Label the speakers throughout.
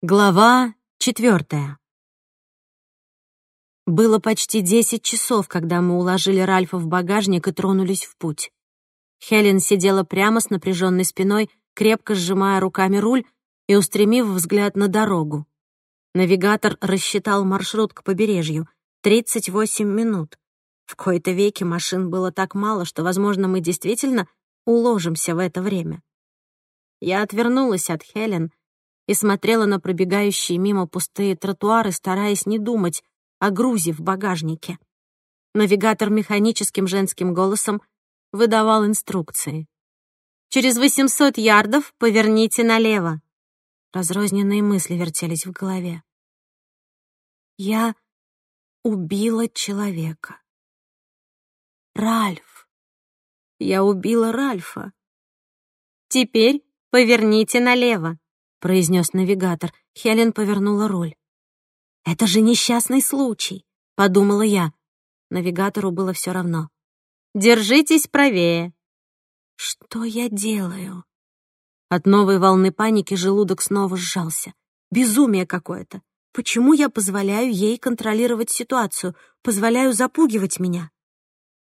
Speaker 1: Глава четвертая. Было почти десять часов, когда мы уложили Ральфа в багажник и тронулись в путь. Хелен сидела прямо с напряженной спиной, крепко сжимая руками руль и устремив взгляд на дорогу. Навигатор рассчитал маршрут к побережью — 38 минут. В кои-то веке машин было так мало, что, возможно, мы действительно уложимся в это время. Я отвернулась от Хелен — и смотрела на пробегающие мимо пустые тротуары, стараясь не думать о грузе в багажнике. Навигатор механическим женским голосом выдавал инструкции. «Через 800 ярдов поверните налево». Разрозненные мысли вертелись в голове. «Я убила человека. Ральф. Я убила Ральфа. Теперь поверните налево», — произнес навигатор. Хелен повернула руль. «Это же несчастный случай», — подумала я. Навигатору было все равно. «Держитесь правее». «Что я делаю?» От новой волны паники желудок снова сжался. Безумие какое-то. Почему я позволяю ей контролировать ситуацию, позволяю запугивать меня?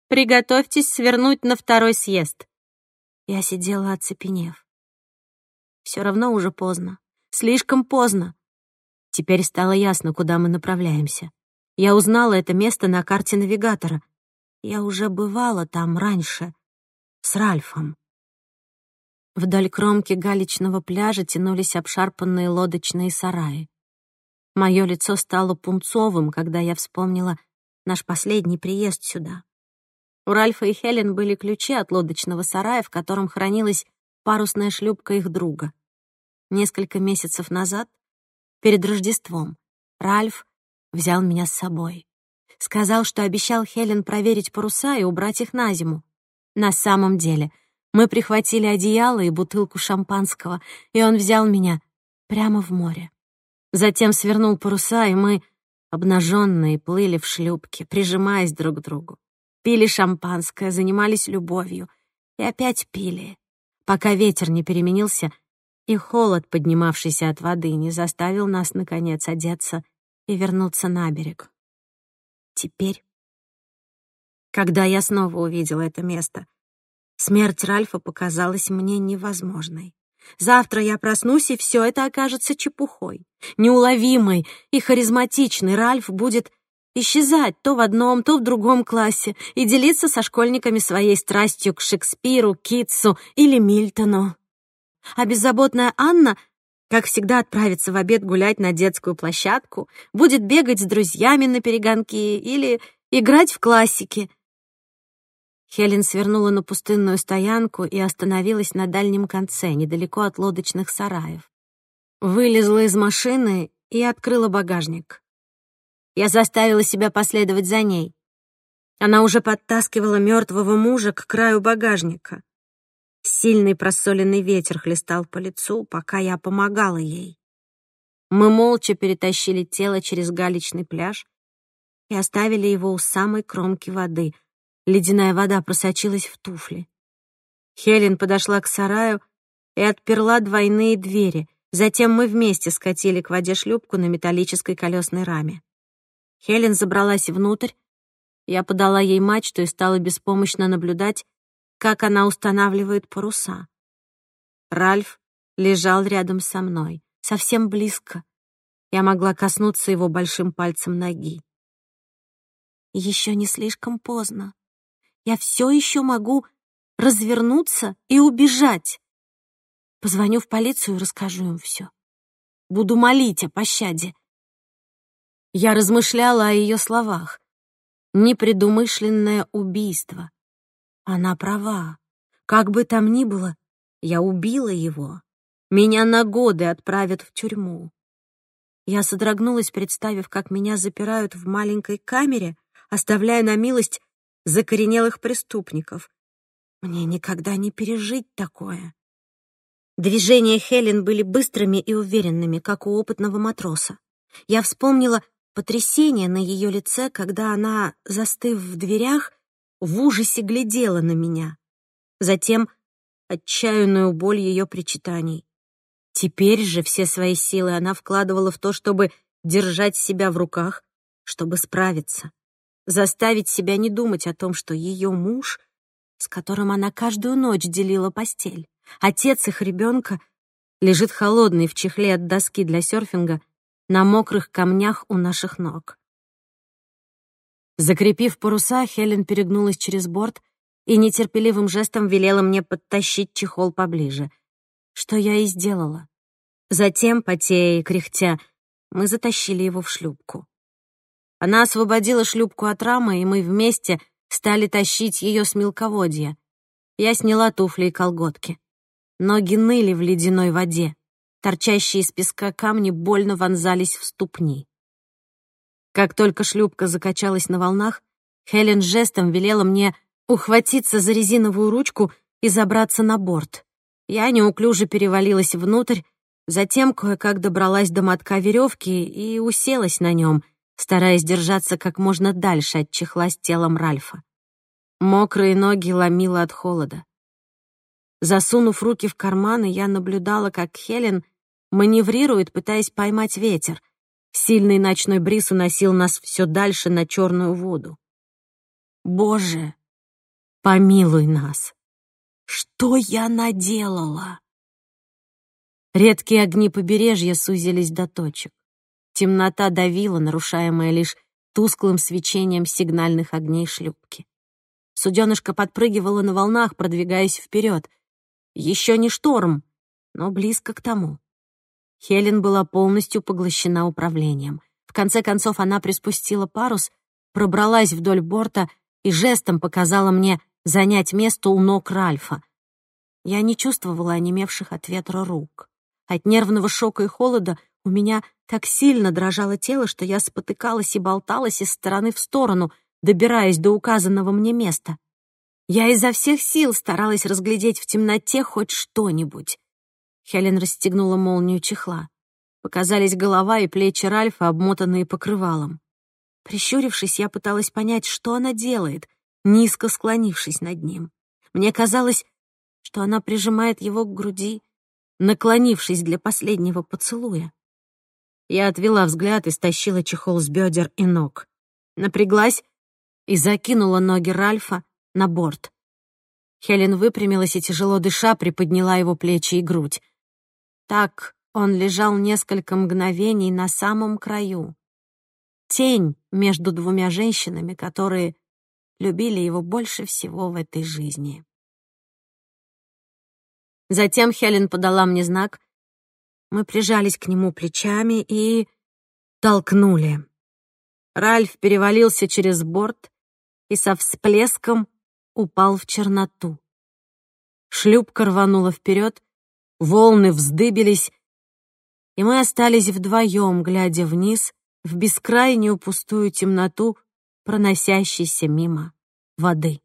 Speaker 1: «Приготовьтесь свернуть на второй съезд». Я сидела, оцепенев. Все равно уже поздно. Слишком поздно. Теперь стало ясно, куда мы направляемся. Я узнала это место на карте навигатора. Я уже бывала там раньше. С Ральфом. Вдоль кромки галечного пляжа тянулись обшарпанные лодочные сараи. Мое лицо стало пунцовым, когда я вспомнила наш последний приезд сюда. У Ральфа и Хелен были ключи от лодочного сарая, в котором хранилась парусная шлюпка их друга. Несколько месяцев назад, перед Рождеством, Ральф взял меня с собой. Сказал, что обещал Хелен проверить паруса и убрать их на зиму. На самом деле, мы прихватили одеяло и бутылку шампанского, и он взял меня прямо в море. Затем свернул паруса, и мы, обнаженные, плыли в шлюпке, прижимаясь друг к другу. Пили шампанское, занимались любовью и опять пили пока ветер не переменился, и холод, поднимавшийся от воды, не заставил нас, наконец, одеться и вернуться на берег. Теперь, когда я снова увидела это место, смерть Ральфа показалась мне невозможной. Завтра я проснусь, и все это окажется чепухой. Неуловимый и харизматичный Ральф будет исчезать то в одном, то в другом классе и делиться со школьниками своей страстью к Шекспиру, Китсу или Мильтону. А беззаботная Анна, как всегда, отправится в обед гулять на детскую площадку, будет бегать с друзьями на перегонки или играть в классики. Хелен свернула на пустынную стоянку и остановилась на дальнем конце, недалеко от лодочных сараев. Вылезла из машины и открыла багажник. Я заставила себя последовать за ней. Она уже подтаскивала мертвого мужа к краю багажника. Сильный просоленный ветер хлестал по лицу, пока я помогала ей. Мы молча перетащили тело через галечный пляж и оставили его у самой кромки воды. Ледяная вода просочилась в туфли. Хелен подошла к сараю и отперла двойные двери. Затем мы вместе скатили к воде шлюпку на металлической колесной раме. Хелен забралась внутрь. Я подала ей мачту и стала беспомощно наблюдать, как она устанавливает паруса. Ральф лежал рядом со мной, совсем близко. Я могла коснуться его большим пальцем ноги. Еще не слишком поздно. Я все еще могу развернуться и убежать. Позвоню в полицию и расскажу им все. Буду молить о пощаде. Я размышляла о ее словах. Непредумышленное убийство. Она права. Как бы там ни было, я убила его. Меня на годы отправят в тюрьму. Я содрогнулась, представив, как меня запирают в маленькой камере, оставляя на милость закоренелых преступников. Мне никогда не пережить такое. Движения Хелен были быстрыми и уверенными, как у опытного матроса. Я вспомнила Потрясение на ее лице, когда она, застыв в дверях, в ужасе глядела на меня. Затем отчаянную боль ее причитаний. Теперь же все свои силы она вкладывала в то, чтобы держать себя в руках, чтобы справиться, заставить себя не думать о том, что ее муж, с которым она каждую ночь делила постель, отец их ребенка, лежит холодный в чехле от доски для серфинга на мокрых камнях у наших ног. Закрепив паруса, Хелен перегнулась через борт и нетерпеливым жестом велела мне подтащить чехол поближе, что я и сделала. Затем, потея и кряхтя, мы затащили его в шлюпку. Она освободила шлюпку от рамы, и мы вместе стали тащить ее с мелководья. Я сняла туфли и колготки. Ноги ныли в ледяной воде. Торчащие из песка камни больно вонзались в ступни. Как только шлюпка закачалась на волнах, Хелен жестом велела мне ухватиться за резиновую ручку и забраться на борт. Я неуклюже перевалилась внутрь, затем кое-как добралась до мотка веревки и уселась на нем, стараясь держаться как можно дальше от чехла с телом Ральфа. Мокрые ноги ломило от холода. Засунув руки в карманы, я наблюдала, как Хелен маневрирует, пытаясь поймать ветер. Сильный ночной бриз уносил нас все дальше на черную воду. Боже, помилуй нас! Что я наделала? Редкие огни побережья сузились до точек. Темнота давила, нарушаемая лишь тусклым свечением сигнальных огней шлюпки. Суденышко подпрыгивало на волнах, продвигаясь вперед. Еще не шторм, но близко к тому. Хелен была полностью поглощена управлением. В конце концов она приспустила парус, пробралась вдоль борта и жестом показала мне занять место у ног Ральфа. Я не чувствовала онемевших от ветра рук. От нервного шока и холода у меня так сильно дрожало тело, что я спотыкалась и болталась из стороны в сторону, добираясь до указанного мне места. Я изо всех сил старалась разглядеть в темноте хоть что-нибудь. Хелен расстегнула молнию чехла. Показались голова и плечи Ральфа, обмотанные покрывалом. Прищурившись, я пыталась понять, что она делает, низко склонившись над ним. Мне казалось, что она прижимает его к груди, наклонившись для последнего поцелуя. Я отвела взгляд и стащила чехол с бедер и ног. Напряглась и закинула ноги Ральфа на борт. Хелен выпрямилась и, тяжело дыша, приподняла его плечи и грудь. Так он лежал несколько мгновений на самом краю. Тень между двумя женщинами, которые любили его больше всего в этой жизни. Затем Хелен подала мне знак. Мы прижались к нему плечами и толкнули. Ральф перевалился через борт и со всплеском упал в черноту. Шлюпка рванула вперед, волны вздыбились, и мы остались вдвоем, глядя вниз в бескрайнюю пустую темноту, проносящейся мимо воды.